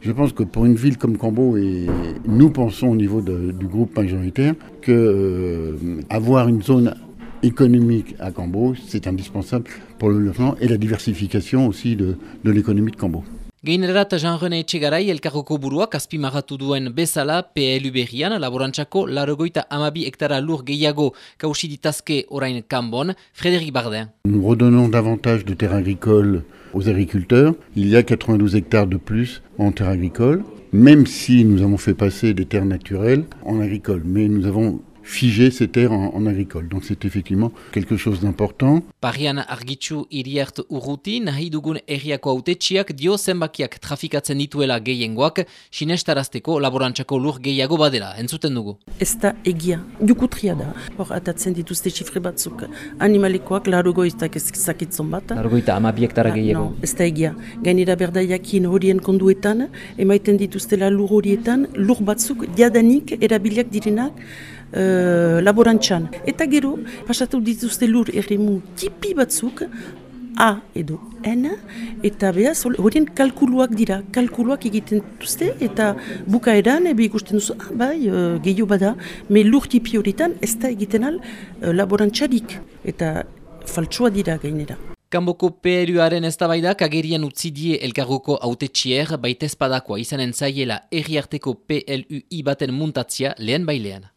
Je pense que pour une ville comme Cambo, et nous pensons au niveau du groupe majoritaire, que euh, avoir une zone économique à Cambo, c'est indispensable pour le développement et la diversification aussi de, de l'économie de Cambo. Geinerat Jean-René Etxegarai elkarroko buruak azpimarratu duen bezala PLU berrian laborantzako larogoita amabi hektara lur gehiago kausi ditazke orain kanbon, Frédéric Bardin. Nous redonnons davantage de terres agricoles aux agriculteurs. Il y a 92 hectares de plus en terres agricoles, même si nous avons fait passer des terres naturelles en agricole. Mais nous avons figer ces terres en, en agricole. Donc c'est effectivement quelque chose d'important. Parian argitxu iriart urruti nahi dugun erriako autetxiak dio zenbakiak trafikatzen dituela gehiengoak sinestarazteko laborantzako lur gehiago badela. Entzuten dugu. Ez da egia, dukutria da. Hor atatzen dituzte xifre batzuk. Animalekoak larugoiztak ezakitzon bat. Larugoita ama biektara gehiago. No, ez da egia. Gainera berdaiakin horien konduetan, emaiten dituztela lur horietan, lur batzuk diadanik erabiliak direnak uh, laborantxan. Eta gero, pasatu dituzte lur erremu tipi batzuk, A edo N, eta behaz, horien kalkuluak dira, kalkuluak egiten duzte, eta bukaeran, ebe ikusten duzu, ah, bai, uh, gehiago bada, me lur tipi horietan ez da egiten al uh, laborantxarik, eta faltsua dira gainera. Kanboko PRUaren eztabaidak agerian utzi die elkargoko autetxier baitezpadakoa izanen zaiela erriarteko PLUI baten muntatzia lehen bailean.